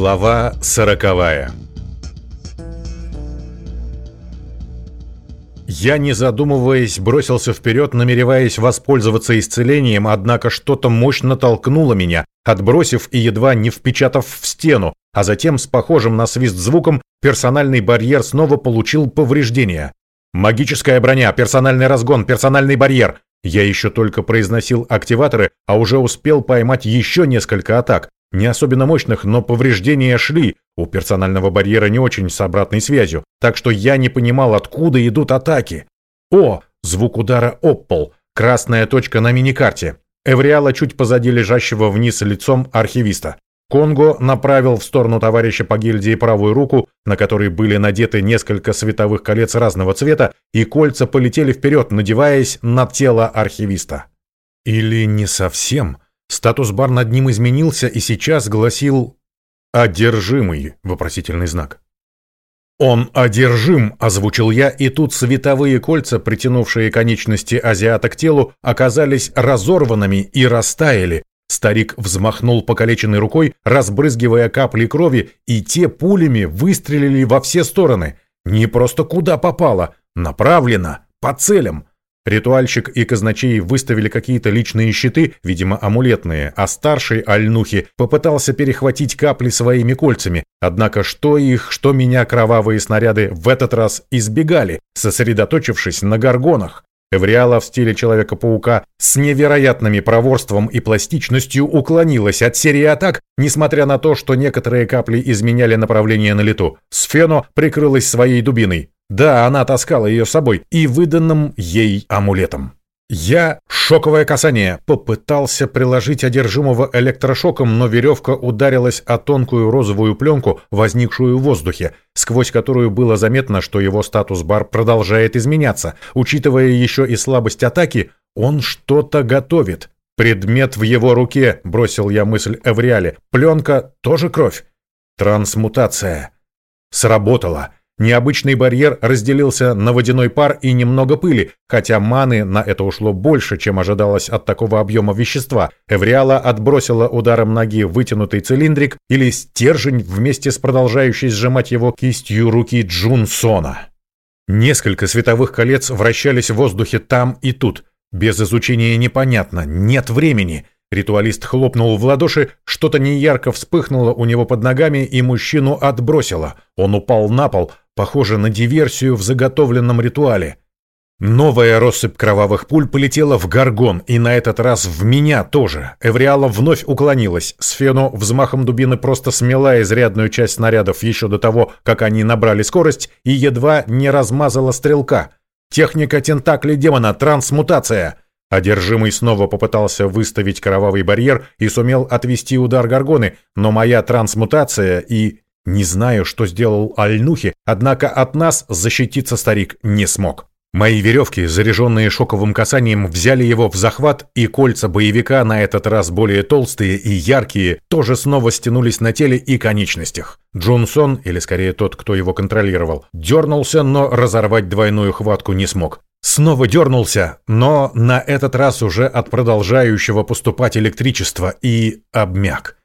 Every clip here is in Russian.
Глава сороковая Я, не задумываясь, бросился вперед, намереваясь воспользоваться исцелением, однако что-то мощно толкнуло меня, отбросив и едва не впечатав в стену, а затем с похожим на свист звуком персональный барьер снова получил повреждения. Магическая броня, персональный разгон, персональный барьер. Я еще только произносил активаторы, а уже успел поймать еще несколько атак. Не особенно мощных, но повреждения шли. У персонального барьера не очень с обратной связью, так что я не понимал, откуда идут атаки. О, звук удара об. Красная точка на миникарте. Эвриала чуть позади лежащего вниз лицом архивиста. Конго направил в сторону товарища по гильдии правую руку, на которой были надеты несколько световых колец разного цвета, и кольца полетели вперед, надеваясь на тело архивиста. Или не совсем. Статус-бар над ним изменился и сейчас гласил «Одержимый» вопросительный знак. «Он одержим», — озвучил я, и тут световые кольца, притянувшие конечности азиата к телу, оказались разорванными и растаяли, Старик взмахнул покалеченной рукой, разбрызгивая капли крови, и те пулями выстрелили во все стороны. Не просто куда попало, направлено, по целям. Ритуальщик и казначей выставили какие-то личные щиты, видимо, амулетные, а старший Альнухи попытался перехватить капли своими кольцами. Однако что их, что меня кровавые снаряды в этот раз избегали, сосредоточившись на горгонах. Эвриала в стиле Человека-паука с невероятными проворством и пластичностью уклонилась от серии атак, несмотря на то, что некоторые капли изменяли направление на лету. Сфено прикрылась своей дубиной. Да, она таскала ее с собой и выданным ей амулетом. Я, шоковое касание, попытался приложить одержимого электрошоком, но веревка ударилась о тонкую розовую пленку, возникшую в воздухе, сквозь которую было заметно, что его статус-бар продолжает изменяться. Учитывая еще и слабость атаки, он что-то готовит. Предмет в его руке, бросил я мысль Эвриале. Пленка тоже кровь. Трансмутация. Сработала. Необычный барьер разделился на водяной пар и немного пыли, хотя маны на это ушло больше, чем ожидалось от такого объема вещества. Эвриала отбросила ударом ноги вытянутый цилиндрик или стержень вместе с продолжающей сжимать его кистью руки Джунсона. Несколько световых колец вращались в воздухе там и тут. Без изучения непонятно, нет времени. Ритуалист хлопнул в ладоши, что-то неярко вспыхнуло у него под ногами, и мужчину отбросило. Он упал на пол, похоже на диверсию в заготовленном ритуале. Новая россыпь кровавых пуль полетела в горгон, и на этот раз в меня тоже. Эвриала вновь уклонилась. Сфену взмахом дубины просто смела изрядную часть снарядов еще до того, как они набрали скорость, и едва не размазала стрелка. Техника тентакли демона, трансмутация. Одержимый снова попытался выставить кровавый барьер и сумел отвести удар горгоны, но моя трансмутация и не знаю, что сделал Альнухи, однако от нас защититься старик не смог. Мои веревки, заряженные шоковым касанием, взяли его в захват, и кольца боевика, на этот раз более толстые и яркие, тоже снова стянулись на теле и конечностях. Джунсон, или скорее тот, кто его контролировал, дернулся, но разорвать двойную хватку не смог. Снова дернулся, но на этот раз уже от продолжающего поступать электричества и обмяк.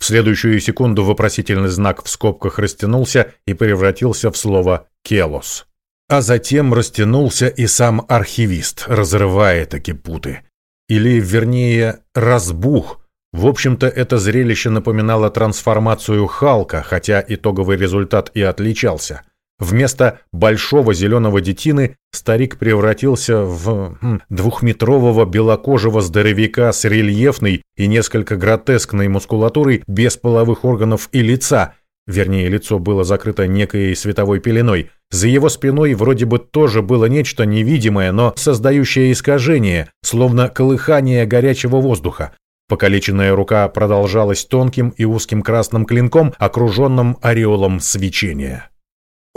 В следующую секунду вопросительный знак в скобках растянулся и превратился в слово «келос». А затем растянулся и сам архивист, разрывая таки путы. Или, вернее, разбух. В общем-то, это зрелище напоминало трансформацию Халка, хотя итоговый результат и отличался. Вместо большого зеленого детины старик превратился в хм, двухметрового белокожего здоровяка с рельефной и несколько гротескной мускулатурой без половых органов и лица. Вернее, лицо было закрыто некой световой пеленой. За его спиной вроде бы тоже было нечто невидимое, но создающее искажение, словно колыхание горячего воздуха. Покалеченная рука продолжалась тонким и узким красным клинком, окруженным ореолом свечения.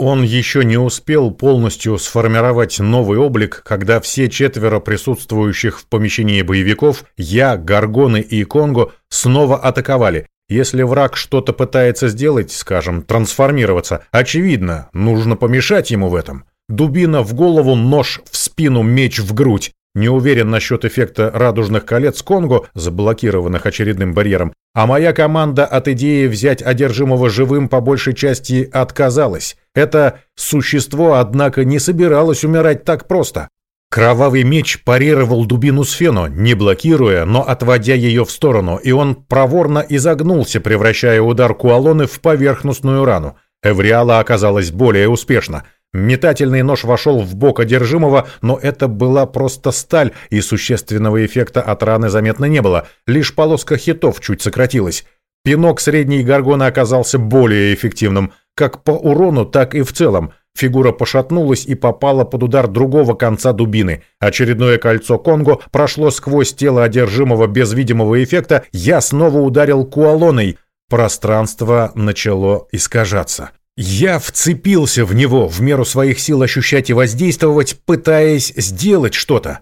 Он еще не успел полностью сформировать новый облик, когда все четверо присутствующих в помещении боевиков, я, Гаргоны и Конго, снова атаковали. Если враг что-то пытается сделать, скажем, трансформироваться, очевидно, нужно помешать ему в этом. Дубина в голову, нож в спину, меч в грудь. Не уверен насчет эффекта радужных колец Конго, заблокированных очередным барьером, а моя команда от идеи взять одержимого живым по большей части отказалась. Это существо, однако, не собиралось умирать так просто. Кровавый меч парировал дубину Сфено, не блокируя, но отводя ее в сторону, и он проворно изогнулся, превращая удар Куалоны в поверхностную рану. Эвриала оказалась более успешна. Метательный нож вошел в бок одержимого, но это была просто сталь, и существенного эффекта от раны заметно не было. Лишь полоска хитов чуть сократилась. Пинок средней горгоны оказался более эффективным, как по урону, так и в целом. Фигура пошатнулась и попала под удар другого конца дубины. Очередное кольцо Конго прошло сквозь тело одержимого без видимого эффекта. Я снова ударил куалоной. Пространство начало искажаться. Я вцепился в него, в меру своих сил ощущать и воздействовать, пытаясь сделать что-то.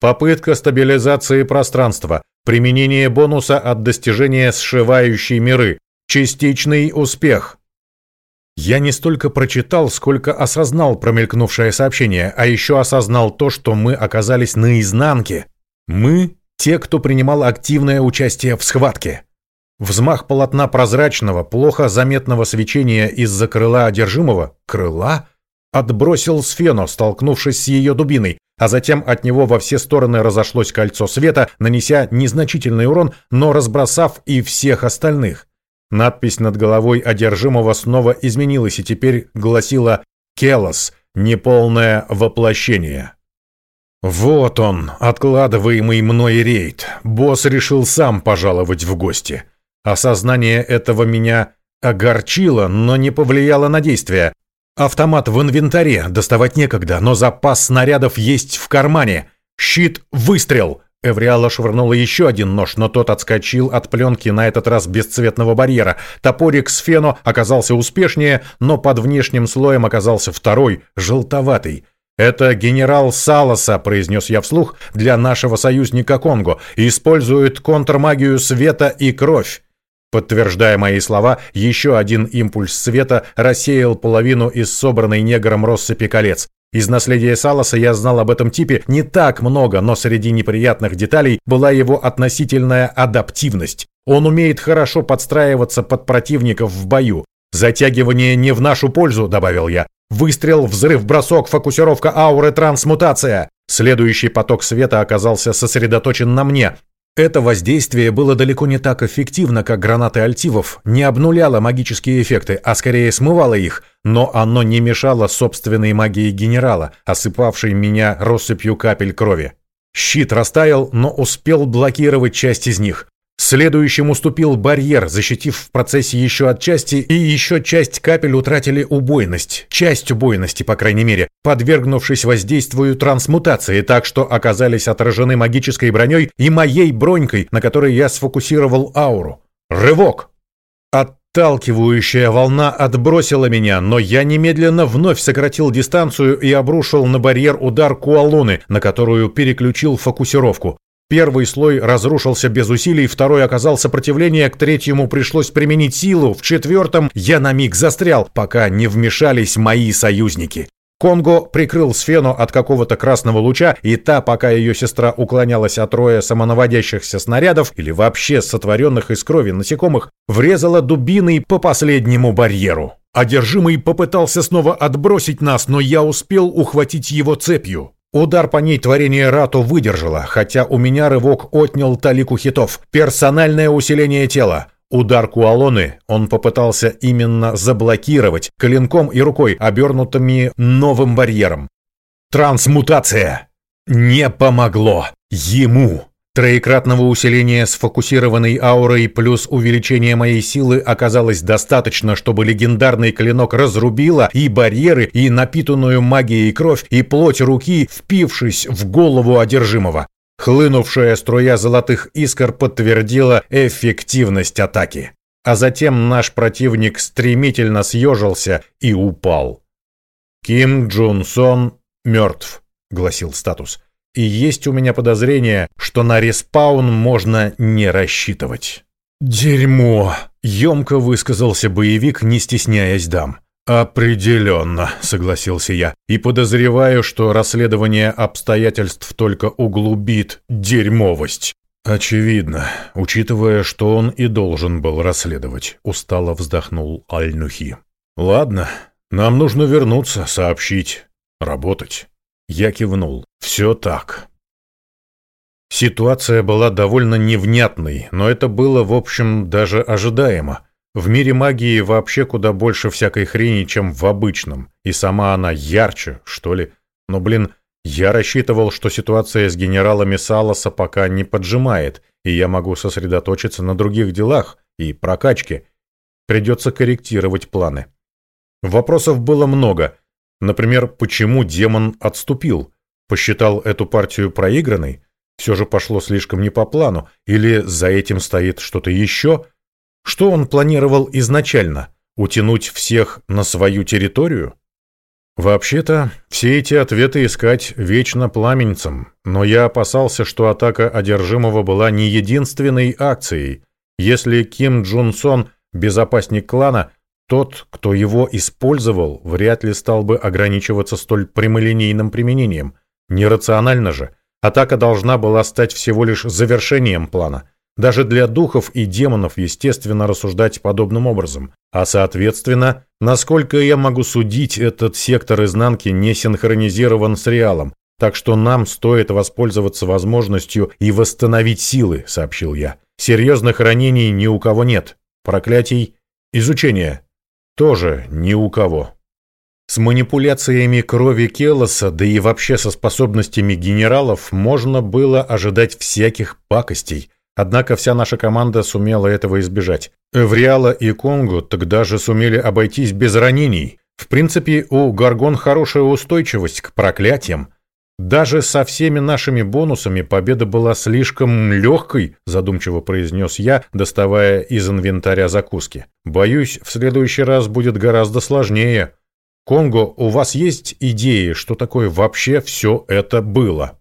Попытка стабилизации пространства, применение бонуса от достижения сшивающей миры, частичный успех. Я не столько прочитал, сколько осознал промелькнувшее сообщение, а еще осознал то, что мы оказались на изнанке. Мы – те, кто принимал активное участие в схватке. Взмах полотна прозрачного, плохо заметного свечения из-за крыла одержимого, крыла, отбросил сфену, столкнувшись с ее дубиной, а затем от него во все стороны разошлось кольцо света, нанеся незначительный урон, но разбросав и всех остальных. Надпись над головой одержимого снова изменилась и теперь гласила «Келос. Неполное воплощение». Вот он, откладываемый мной рейд. Босс решил сам пожаловать в гости. Осознание этого меня огорчило, но не повлияло на действия. Автомат в инвентаре, доставать некогда, но запас снарядов есть в кармане. Щит, выстрел. Эвриала швырнула еще один нож, но тот отскочил от пленки на этот раз бесцветного барьера. Топорик с фено оказался успешнее, но под внешним слоем оказался второй, желтоватый. «Это генерал Саласа», — произнес я вслух, — «для нашего союзника Конго. Использует контрмагию света и кровь». Подтверждая мои слова, еще один импульс света рассеял половину из собранной негром россыпи колец. Из наследия Саласа я знал об этом типе не так много, но среди неприятных деталей была его относительная адаптивность. Он умеет хорошо подстраиваться под противников в бою. «Затягивание не в нашу пользу», — добавил я. «Выстрел, взрыв, бросок, фокусировка ауры, трансмутация». Следующий поток света оказался сосредоточен на мне. Это воздействие было далеко не так эффективно, как гранаты альтивов, не обнуляло магические эффекты, а скорее смывало их, но оно не мешало собственной магии генерала, осыпавшей меня россыпью капель крови. Щит растаял, но успел блокировать часть из них. Следующим уступил барьер, защитив в процессе еще от части, и еще часть капель утратили убойность. Часть убойности, по крайней мере, подвергнувшись воздействию трансмутации, так что оказались отражены магической броней и моей бронькой, на которой я сфокусировал ауру. Рывок! Отталкивающая волна отбросила меня, но я немедленно вновь сократил дистанцию и обрушил на барьер удар Куалуны, на которую переключил фокусировку. Первый слой разрушился без усилий, второй оказал сопротивление, к третьему пришлось применить силу, в четвертом я на миг застрял, пока не вмешались мои союзники. Конго прикрыл Сфену от какого-то красного луча, и та, пока ее сестра уклонялась от роя самонаводящихся снарядов или вообще сотворенных из крови насекомых, врезала дубиной по последнему барьеру. Одержимый попытался снова отбросить нас, но я успел ухватить его цепью. Удар по ней творение Рату выдержало, хотя у меня рывок отнял талику хитов. Персональное усиление тела. Удар Куалоны он попытался именно заблокировать клинком и рукой, обернутыми новым барьером. Трансмутация! Не помогло! Ему! Троекратного усиления сфокусированной аурой плюс увеличение моей силы оказалось достаточно, чтобы легендарный клинок разрубило и барьеры, и напитанную магией кровь, и плоть руки, впившись в голову одержимого. Хлынувшая струя золотых искр подтвердила эффективность атаки. А затем наш противник стремительно съежился и упал. «Ким Джун Сон мертв», — гласил статус и есть у меня подозрение, что на респаун можно не рассчитывать. «Дерьмо!» — емко высказался боевик, не стесняясь дам. «Определенно», — согласился я, — «и подозреваю, что расследование обстоятельств только углубит дерьмовость». «Очевидно, учитывая, что он и должен был расследовать», — устало вздохнул Альнухи. «Ладно, нам нужно вернуться, сообщить, работать». Я кивнул. «Все так». Ситуация была довольно невнятной, но это было, в общем, даже ожидаемо. В мире магии вообще куда больше всякой хрени, чем в обычном, и сама она ярче, что ли. Но, блин, я рассчитывал, что ситуация с генералами Саласа пока не поджимает, и я могу сосредоточиться на других делах и прокачке. Придется корректировать планы. Вопросов было много. Например, почему демон отступил? Посчитал эту партию проигранной? Все же пошло слишком не по плану? Или за этим стоит что-то еще? Что он планировал изначально? Утянуть всех на свою территорию? Вообще-то, все эти ответы искать вечно пламенцем, но я опасался, что атака одержимого была не единственной акцией. Если Ким Джун Сон – безопасник клана, тот, кто его использовал, вряд ли стал бы ограничиваться столь прямолинейным применением. Нерационально же. Атака должна была стать всего лишь завершением плана – даже для духов и демонов естественно рассуждать подобным образом. А соответственно, насколько я могу судить, этот сектор изнанки не синхронизирован с реалом. Так что нам стоит воспользоваться возможностью и восстановить силы, сообщил я. Серьезных ранений ни у кого нет. Проклятий, изучения тоже ни у кого. С манипуляциями крови Келоса, да и вообще со способностями генералов, можно было ожидать всяких пакостей – Однако вся наша команда сумела этого избежать. Эвриала и Конго тогда же сумели обойтись без ранений. В принципе, у Гаргон хорошая устойчивость к проклятиям. Даже со всеми нашими бонусами победа была слишком легкой, задумчиво произнес я, доставая из инвентаря закуски. Боюсь, в следующий раз будет гораздо сложнее. Конго, у вас есть идеи, что такое вообще все это было?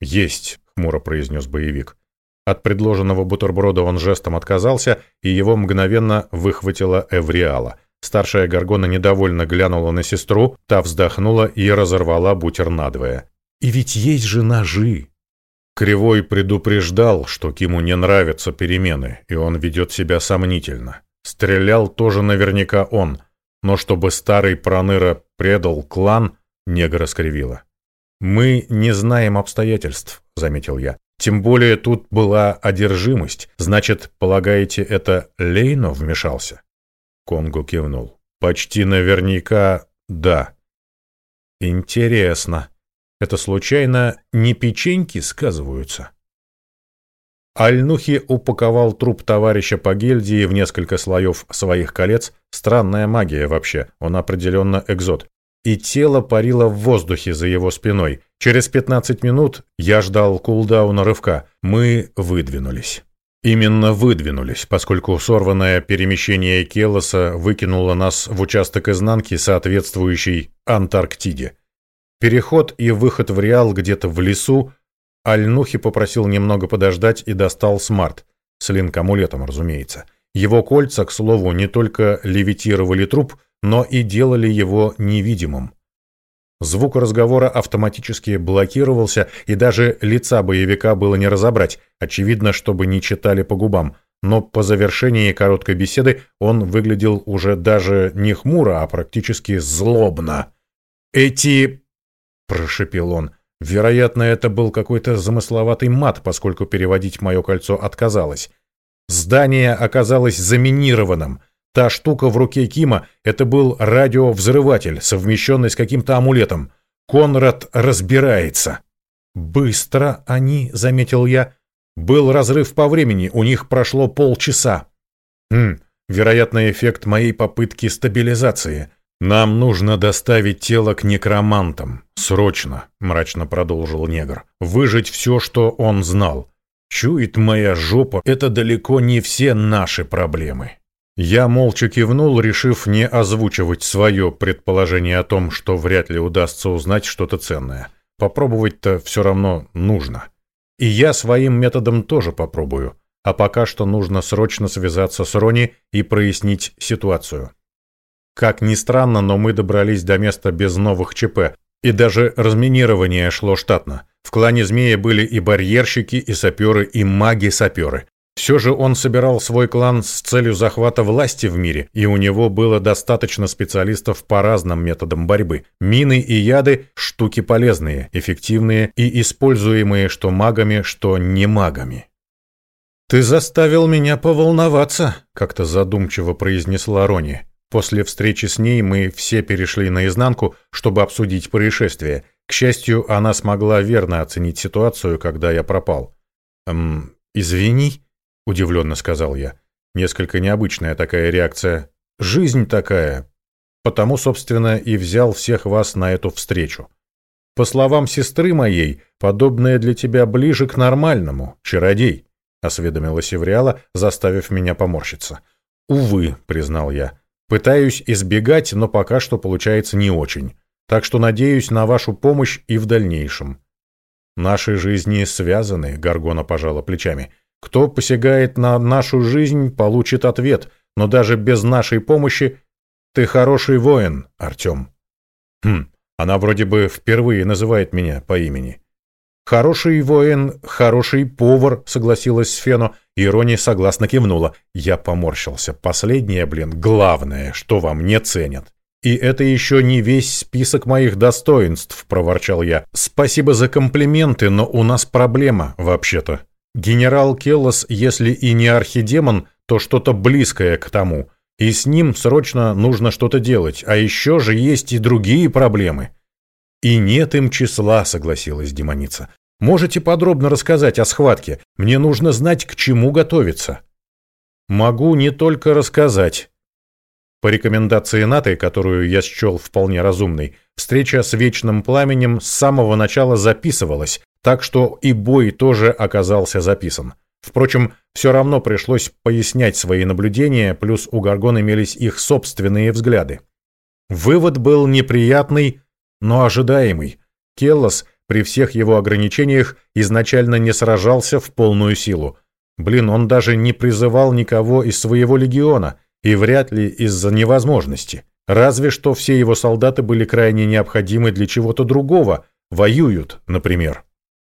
Есть, хмуро произнес боевик. От предложенного бутерброда он жестом отказался, и его мгновенно выхватила Эвриала. Старшая Гаргона недовольно глянула на сестру, та вздохнула и разорвала бутер надвое. «И ведь есть же ножи!» Кривой предупреждал, что Киму не нравятся перемены, и он ведет себя сомнительно. Стрелял тоже наверняка он, но чтобы старый Проныра предал клан, нега раскривила. «Мы не знаем обстоятельств», — заметил я. Тем более тут была одержимость. Значит, полагаете, это Лейно вмешался? Конго кивнул. Почти наверняка да. Интересно. Это случайно не печеньки сказываются? Альнухи упаковал труп товарища по гильдии в несколько слоев своих колец. Странная магия вообще, он определенно экзот и тело парило в воздухе за его спиной. Через 15 минут я ждал кулдауна рывка. Мы выдвинулись. Именно выдвинулись, поскольку сорванное перемещение Келоса выкинуло нас в участок изнанки, соответствующий Антарктиде. Переход и выход в Реал где-то в лесу. Альнухи попросил немного подождать и достал смарт. С линк-амулетом, разумеется. Его кольца, к слову, не только левитировали труп, но и делали его невидимым. Звук разговора автоматически блокировался, и даже лица боевика было не разобрать, очевидно, чтобы не читали по губам. Но по завершении короткой беседы он выглядел уже даже не хмуро, а практически злобно. «Эти...» — прошепел он. Вероятно, это был какой-то замысловатый мат, поскольку переводить мое кольцо отказалось. Здание оказалось заминированным — Та штука в руке Кима — это был радиовзрыватель, совмещенный с каким-то амулетом. Конрад разбирается. «Быстро они», — заметил я. «Был разрыв по времени, у них прошло полчаса». «Хм, вероятно, эффект моей попытки стабилизации. Нам нужно доставить тело к некромантам. Срочно», — мрачно продолжил негр. «Выжить все, что он знал. Чует моя жопа, это далеко не все наши проблемы». Я молча кивнул, решив не озвучивать свое предположение о том, что вряд ли удастся узнать что-то ценное. Попробовать-то все равно нужно. И я своим методом тоже попробую. А пока что нужно срочно связаться с Рони и прояснить ситуацию. Как ни странно, но мы добрались до места без новых ЧП, и даже разминирование шло штатно. В клане Змея были и барьерщики, и саперы, и маги-саперы. Все же он собирал свой клан с целью захвата власти в мире, и у него было достаточно специалистов по разным методам борьбы. Мины и яды – штуки полезные, эффективные и используемые что магами, что не магами. «Ты заставил меня поволноваться», – как-то задумчиво произнесла Рони. После встречи с ней мы все перешли наизнанку, чтобы обсудить происшествие. К счастью, она смогла верно оценить ситуацию, когда я пропал. «Эм, извини», — удивленно сказал я. Несколько необычная такая реакция. «Жизнь такая». Потому, собственно, и взял всех вас на эту встречу. По словам сестры моей, подобное для тебя ближе к нормальному, чародей, — осведомилась Евриала, заставив меня поморщиться. «Увы», — признал я, — Пытаюсь избегать, но пока что получается не очень. Так что надеюсь на вашу помощь и в дальнейшем. Наши жизни связаны, Гаргона пожала плечами. Кто посягает на нашу жизнь, получит ответ, но даже без нашей помощи ты хороший воин, Артем. Хм, она вроде бы впервые называет меня по имени. «Хороший воин, хороший повар», — согласилась Сфено. Ирония согласно кивнула. Я поморщился. Последнее, блин, главное, что во мне ценят. «И это еще не весь список моих достоинств», — проворчал я. «Спасибо за комплименты, но у нас проблема, вообще-то. Генерал Келлос, если и не архидемон, то что-то близкое к тому. И с ним срочно нужно что-то делать. А еще же есть и другие проблемы». «И нет им числа», — согласилась демоница. «Можете подробно рассказать о схватке? Мне нужно знать, к чему готовиться». «Могу не только рассказать». По рекомендации Наты, которую я счел вполне разумной, встреча с Вечным Пламенем с самого начала записывалась, так что и бой тоже оказался записан. Впрочем, все равно пришлось пояснять свои наблюдения, плюс у Гаргон имелись их собственные взгляды. Вывод был неприятный, но ожидаемый. Келлос при всех его ограничениях изначально не сражался в полную силу. Блин, он даже не призывал никого из своего легиона, и вряд ли из-за невозможности. Разве что все его солдаты были крайне необходимы для чего-то другого, воюют, например.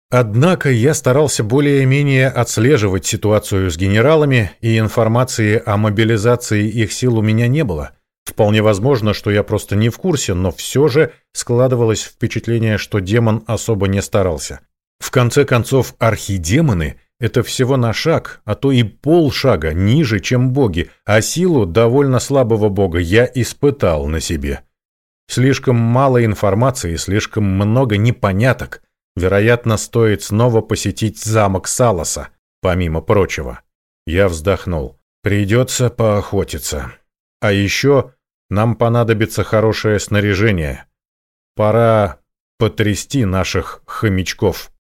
Однако я старался более-менее отслеживать ситуацию с генералами, и информации о мобилизации их сил у меня не было. Вполне возможно, что я просто не в курсе, но все же складывалось впечатление, что демон особо не старался. В конце концов, архидемоны — это всего на шаг, а то и полшага ниже, чем боги, а силу довольно слабого бога я испытал на себе. Слишком мало информации, слишком много непоняток. Вероятно, стоит снова посетить замок Саласа, помимо прочего. Я вздохнул. Придется поохотиться. А еще нам понадобится хорошее снаряжение. Пора потрясти наших хомячков.